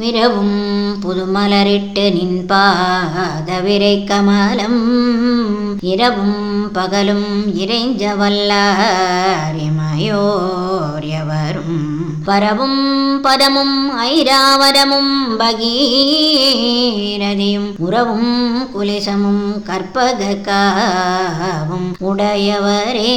விரவும் புதுமலரிட்டு நின்பாதவிரை கமலம். இரவும் பகலும் இறைஞ்ச வல்லாரிமயோர்யவரும் பரவும் பதமும் ஐராவதமும் பகீரதியும். உறவும் குலிசமும் கற்பக காவும் உடையவரே.